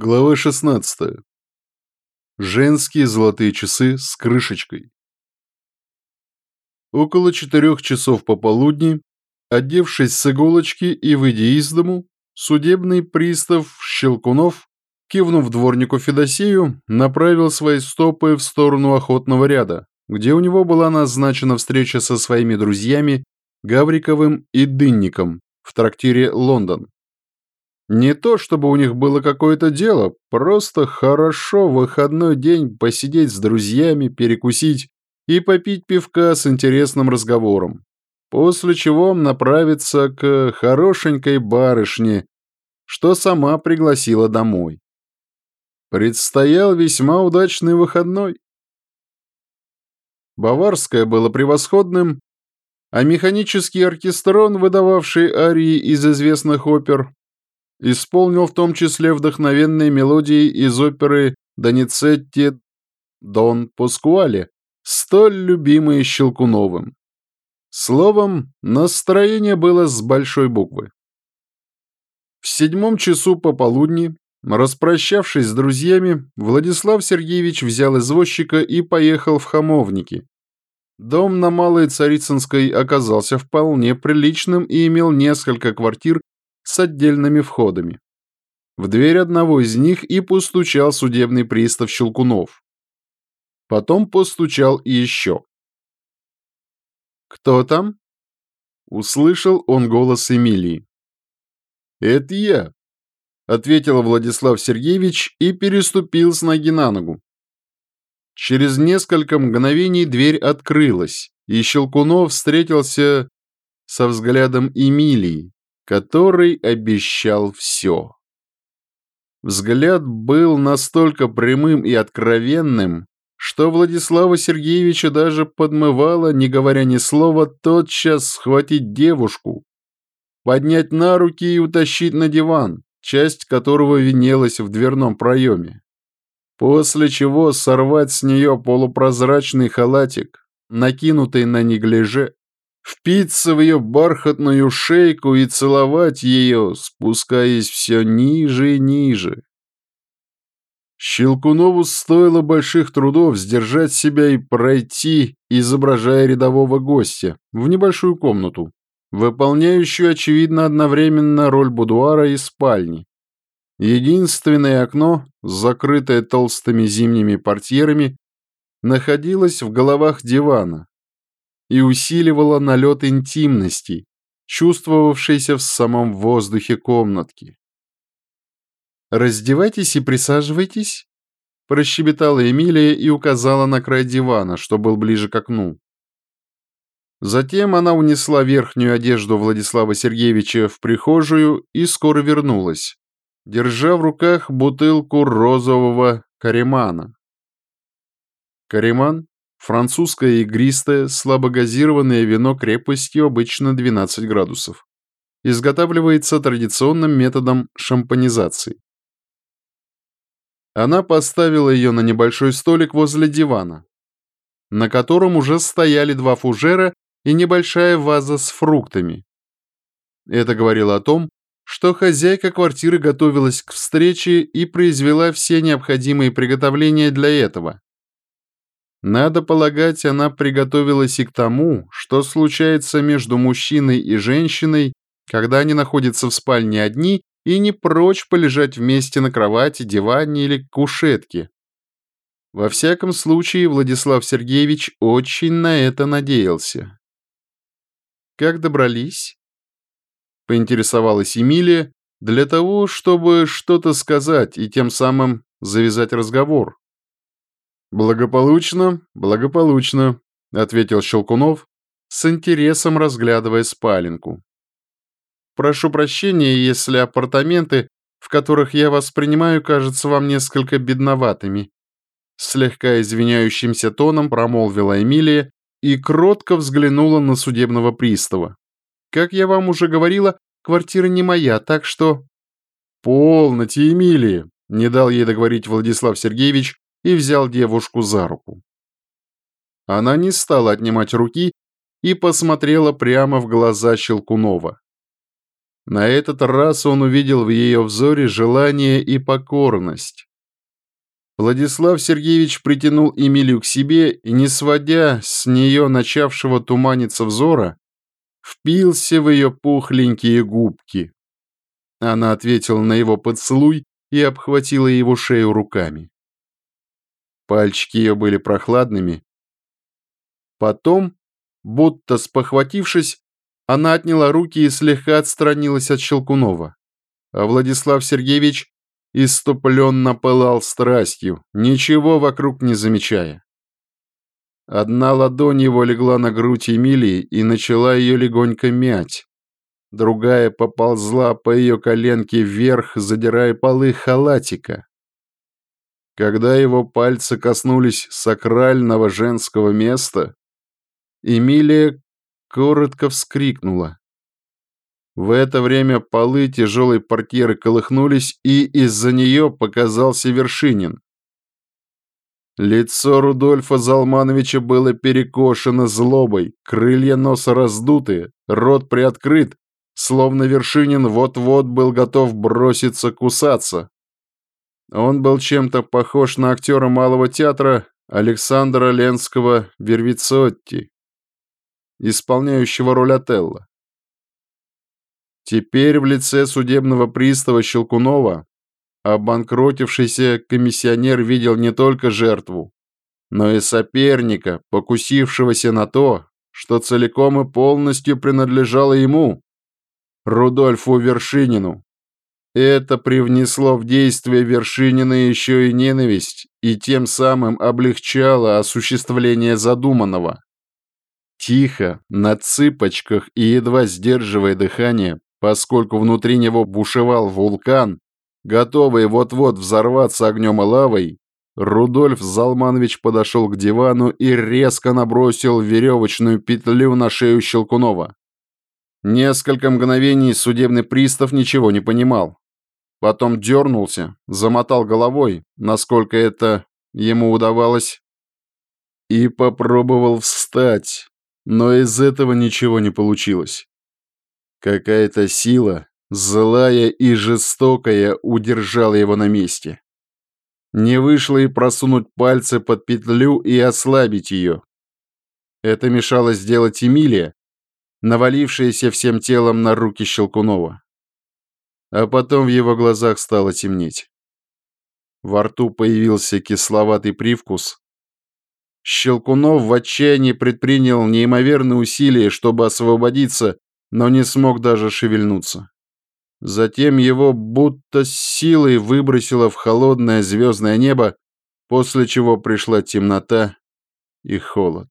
Глава 16. Женские золотые часы с крышечкой. Около четырех часов пополудни, одевшись с иголочки и выйдя из дому, судебный пристав Щелкунов, кивнув дворнику Федосею, направил свои стопы в сторону охотного ряда, где у него была назначена встреча со своими друзьями Гавриковым и Дынником в трактире «Лондон». Не то, чтобы у них было какое-то дело, просто хорошо в выходной день посидеть с друзьями, перекусить и попить пивка с интересным разговором. После чего направиться к хорошенькой барышне, что сама пригласила домой. Предстоял весьма удачный выходной. Баварское было превосходным, а механический оркестрон, выдававший арии из известных опер, исполнил в том числе вдохновенные мелодии из оперы Доницетти «Дон Паскуале», столь любимые Щелкуновым. Словом, настроение было с большой буквы. В седьмом часу пополудни, распрощавшись с друзьями, Владислав Сергеевич взял извозчика и поехал в Хамовники. Дом на Малой Царицынской оказался вполне приличным и имел несколько квартир с отдельными входами. В дверь одного из них и постучал судебный пристав Щелкунов. Потом постучал и еще. «Кто там?» Услышал он голос Эмилии. «Это я», — ответил Владислав Сергеевич и переступил с ноги на ногу. Через несколько мгновений дверь открылась, и Щелкунов встретился со взглядом Эмилии, который обещал все. Взгляд был настолько прямым и откровенным, что Владислава Сергеевича даже подмывало, не говоря ни слова, тотчас схватить девушку, поднять на руки и утащить на диван, часть которого винелась в дверном проеме. После чего сорвать с нее полупрозрачный халатик, накинутый на неглиже, впиться в ее бархатную шейку и целовать ее, спускаясь все ниже и ниже. Щелкунову стоило больших трудов сдержать себя и пройти, изображая рядового гостя, в небольшую комнату, выполняющую, очевидно, одновременно роль будуара и спальни. Единственное окно, закрытое толстыми зимними портьерами, находилось в головах дивана, и усиливала налет интимности, чувствовавшийся в самом воздухе комнатки. «Раздевайтесь и присаживайтесь», – прощебетала Эмилия и указала на край дивана, что был ближе к окну. Затем она унесла верхнюю одежду Владислава Сергеевича в прихожую и скоро вернулась, держа в руках бутылку розового каремана. Кареман Французское игристое, слабогазированное вино крепостью обычно 12 градусов. Изготавливается традиционным методом шампанизации. Она поставила ее на небольшой столик возле дивана, на котором уже стояли два фужера и небольшая ваза с фруктами. Это говорило о том, что хозяйка квартиры готовилась к встрече и произвела все необходимые приготовления для этого. Надо полагать, она приготовилась и к тому, что случается между мужчиной и женщиной, когда они находятся в спальне одни и не прочь полежать вместе на кровати, диване или кушетке. Во всяком случае, Владислав Сергеевич очень на это надеялся. «Как добрались?» — поинтересовалась Эмилия, для того, чтобы что-то сказать и тем самым завязать разговор. «Благополучно, благополучно», — ответил Щелкунов, с интересом разглядывая спаленку. «Прошу прощения, если апартаменты, в которых я вас принимаю, кажутся вам несколько бедноватыми», слегка извиняющимся тоном промолвила Эмилия и кротко взглянула на судебного пристава. «Как я вам уже говорила, квартира не моя, так что...» «Полноте, Эмилия!» — не дал ей договорить Владислав Сергеевич, и взял девушку за руку. Она не стала отнимать руки и посмотрела прямо в глаза Щелкунова. На этот раз он увидел в ее взоре желание и покорность. Владислав Сергеевич притянул Эмилию к себе и, не сводя с нее начавшего туманиться взора, впился в ее пухленькие губки. Она ответила на его поцелуй и обхватила его шею руками. Пальчики ее были прохладными. Потом, будто спохватившись, она отняла руки и слегка отстранилась от Щелкунова. А Владислав Сергеевич иступленно пылал страстью, ничего вокруг не замечая. Одна ладонь его легла на грудь Эмилии и начала ее легонько мять. Другая поползла по ее коленке вверх, задирая полы халатика. Когда его пальцы коснулись сакрального женского места, Эмилия коротко вскрикнула. В это время полы тяжелой портьеры колыхнулись, и из-за нее показался Вершинин. Лицо Рудольфа Залмановича было перекошено злобой, крылья носа раздуты, рот приоткрыт, словно Вершинин вот-вот был готов броситься кусаться. Он был чем-то похож на актера малого театра Александра Ленского Вервицотти исполняющего роль Отелла. Теперь в лице судебного пристава Щелкунова обанкротившийся комиссионер видел не только жертву, но и соперника, покусившегося на то, что целиком и полностью принадлежало ему, Рудольфу Вершинину. Это привнесло в действие Вершинина еще и ненависть и тем самым облегчало осуществление задуманного. Тихо, на цыпочках и едва сдерживая дыхание, поскольку внутри него бушевал вулкан, готовый вот-вот взорваться огнем и лавой, Рудольф Залманович подошел к дивану и резко набросил веревочную петлю на шею Щелкунова. Несколько мгновений судебный пристав ничего не понимал. Потом дернулся, замотал головой, насколько это ему удавалось, и попробовал встать, но из этого ничего не получилось. Какая-то сила, злая и жестокая, удержала его на месте. Не вышло и просунуть пальцы под петлю и ослабить ее. Это мешало сделать Эмилия, навалившаяся всем телом на руки Щелкунова. А потом в его глазах стало темнеть. Во рту появился кисловатый привкус, Щелкунов в отчаянии предпринял неимоверные усилия, чтобы освободиться, но не смог даже шевельнуться. Затем его будто силой выбросило в холодное звездное небо, после чего пришла темнота и холод.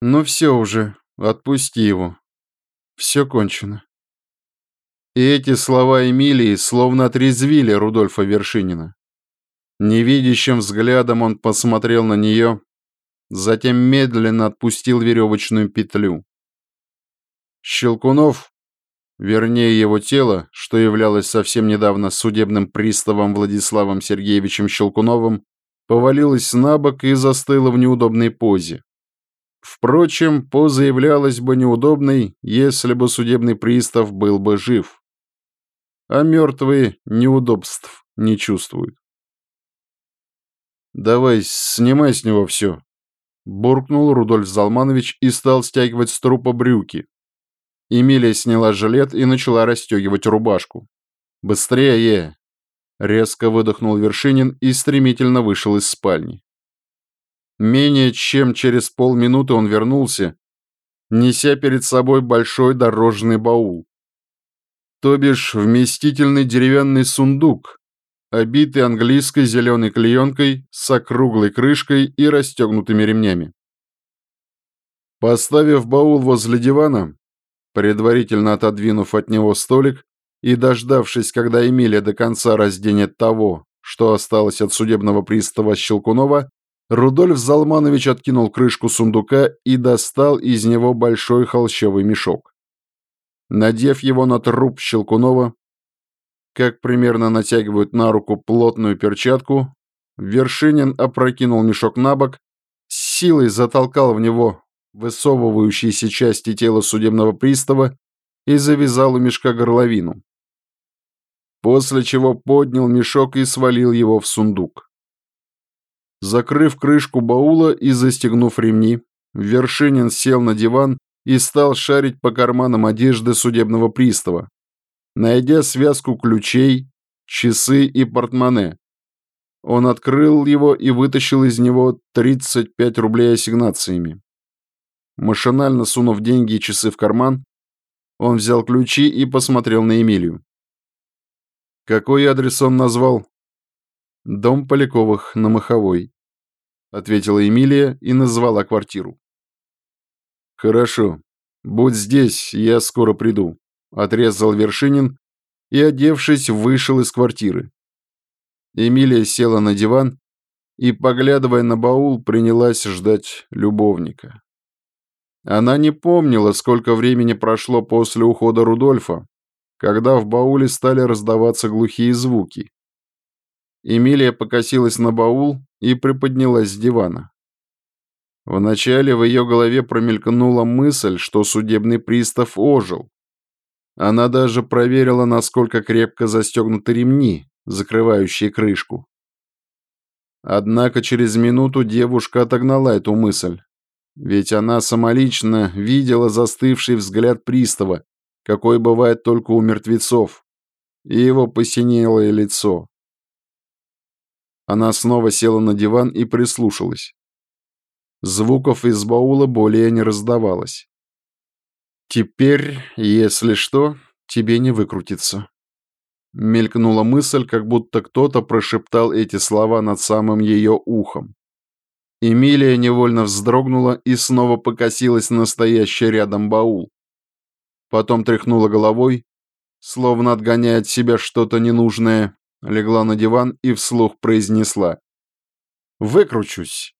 «Ну все уже, отпусти его. Все кончено». И эти слова Эмилии словно отрезвили Рудольфа Вершинина. Невидящим взглядом он посмотрел на нее, затем медленно отпустил веревочную петлю. Щелкунов, вернее его тело, что являлось совсем недавно судебным приставом Владиславом Сергеевичем Щелкуновым, повалилось на бок и застыло в неудобной позе. Впрочем, поза являлась бы неудобной, если бы судебный пристав был бы жив. А мертвые неудобств не чувствуют. «Давай, снимай с него все», – буркнул Рудольф Залманович и стал стягивать с трупа брюки. Эмилия сняла жилет и начала расстегивать рубашку. «Быстрее!» – резко выдохнул Вершинин и стремительно вышел из спальни. Менее чем через полминуты он вернулся, неся перед собой большой дорожный баул. То бишь вместительный деревянный сундук, обитый английской зеленой клеенкой с округлой крышкой и расстегнутыми ремнями. Поставив баул возле дивана, предварительно отодвинув от него столик и дождавшись, когда Эмилия до конца разденет того, что осталось от судебного пристава Щелкунова, Рудольф Залманович откинул крышку сундука и достал из него большой холщовый мешок. Надев его на труп Щелкунова, как примерно натягивают на руку плотную перчатку, Вершинин опрокинул мешок на бок, силой затолкал в него высовывающиеся части тела судебного пристава и завязал у мешка горловину. После чего поднял мешок и свалил его в сундук. Закрыв крышку баула и застегнув ремни, Вершинин сел на диван и стал шарить по карманам одежды судебного пристава, найдя связку ключей, часы и портмоне. Он открыл его и вытащил из него 35 рублей ассигнациями. Машинально сунув деньги и часы в карман, он взял ключи и посмотрел на Эмилию. Какой адрес он назвал? Дом Поляковых на Маховой, ответила Эмилия и назвала квартиру. Хорошо. Будь здесь, я скоро приду, отрезал Вершинин и, одевшись, вышел из квартиры. Эмилия села на диван и, поглядывая на баул, принялась ждать любовника. Она не помнила, сколько времени прошло после ухода Рудольфа, когда в бауле стали раздаваться глухие звуки. Эмилия покосилась на баул и приподнялась с дивана. Вначале в ее голове промелькнула мысль, что судебный пристав ожил. Она даже проверила, насколько крепко застегнуты ремни, закрывающие крышку. Однако через минуту девушка отогнала эту мысль. Ведь она самолично видела застывший взгляд пристава, какой бывает только у мертвецов, и его посинелое лицо. Она снова села на диван и прислушалась. Звуков из баула более не раздавалось. «Теперь, если что, тебе не выкрутиться». Мелькнула мысль, как будто кто-то прошептал эти слова над самым ее ухом. Эмилия невольно вздрогнула и снова покосилась на стоящий рядом баул. Потом тряхнула головой, словно отгоняя от себя что-то ненужное, легла на диван и вслух произнесла. «Выкручусь.